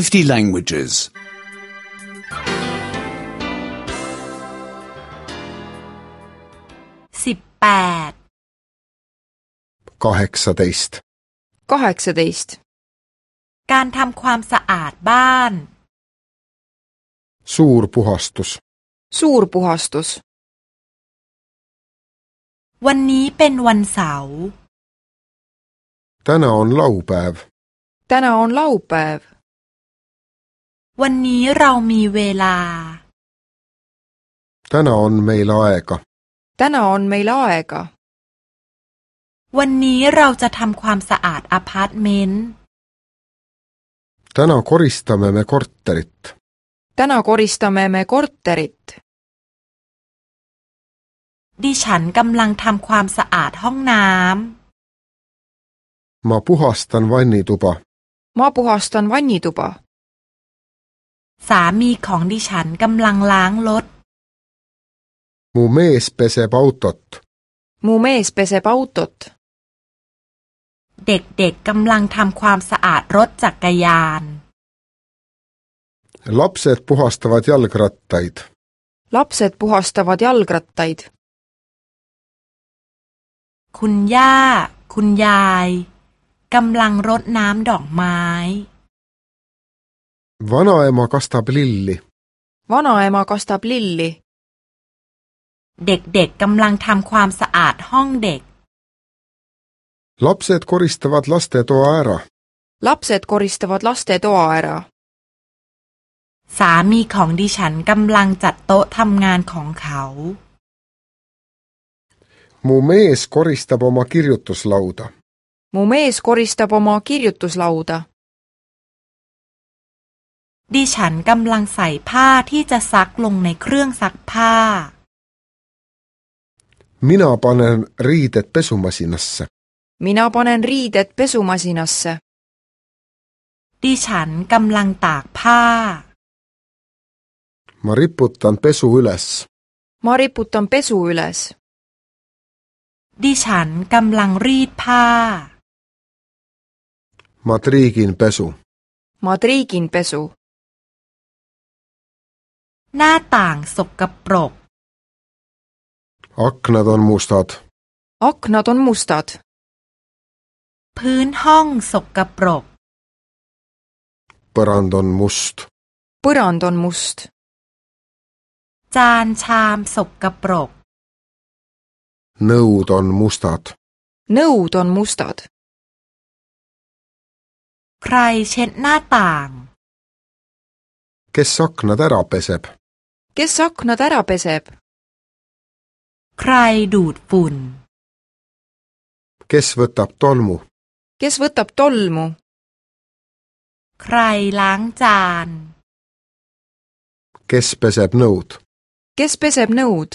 50 languages. 18 kaheksateist 18การทำความสะอาดบ้าน suurpuhastus suurpuhastus วันนี้เป็นวันเสาร์ täna on laupäev täna on laupäev วันนี้เรามีเวลาท่านอนไม่ลอแอก็ท่านอนไม่ลอแอก็วันนี้เราจะทำความสะอาดอพาร์ตเมนต์ท่านอคอริสต์เมเมคอร์เตอริตท่านอคอริสต์เมเมคอร์เตอริตดิฉันกำลังทำความสะอาดห้องน้ำ มาพูฮอสตันวันนี้ตุปะมาพูฮอสตันวันนี้ตุปะสามีของดิฉันกำลังล้างรถมูเมสเปเซปาอุตต์มูเมสเปเซปาอุตต์เด็กๆกำลังทำความสะอาดรถจักรยาน lapsed p u h a s t วา a ย j ลกรัตไ t a i d lapsed puhastavad jalgrattaid คุณย่าคุณยายกำลังรดน้ำดอกไม้ Vanaema kastab lilli. Vanaema kastab lilli. เด็กๆกำลังทำความสะอาดห้องเด็ก Lapsed koristavad lastetoa ära. Lapsed koristavad lastetoa ära. สามีของดิฉันกำลังจัดโต๊ะทำงานของเขา Mu mees koristab oma kirjutuslauda. Mu mees koristab oma kirjutuslauda. ดิฉันกำลังใส่ผ้าที่จะซักลงในเครื่องซักผ้า Minä panen riitet pesumasinasse. Minä panen riitet pesumasinasse. ดิฉันกำลังตากผ้า m a r i p u t a n pesu y l e s m a r i p u t a n pesu y l e s ดิฉันกำลังรีดผ้า m a triikin pesu. m a triikin pesu. หน้าต่างสกปรกอคนาตันมูสตัดอคนาตันมูสตัดพื้นห้องสกปรกปรันดอนมูสต์ปรันดอนมูสต์จานชามสกปรกนิวตันมูสตัดนิวตันมูสตัดใครเช็ดหน้าต่างเกสักนาเดรอเปเซบ kes aknad ära peseb? ใครดูดฝุ่น kes võtab tolmu kes võtab tolmu ใครล้างจาน kes peseb nõud kes peseb nõud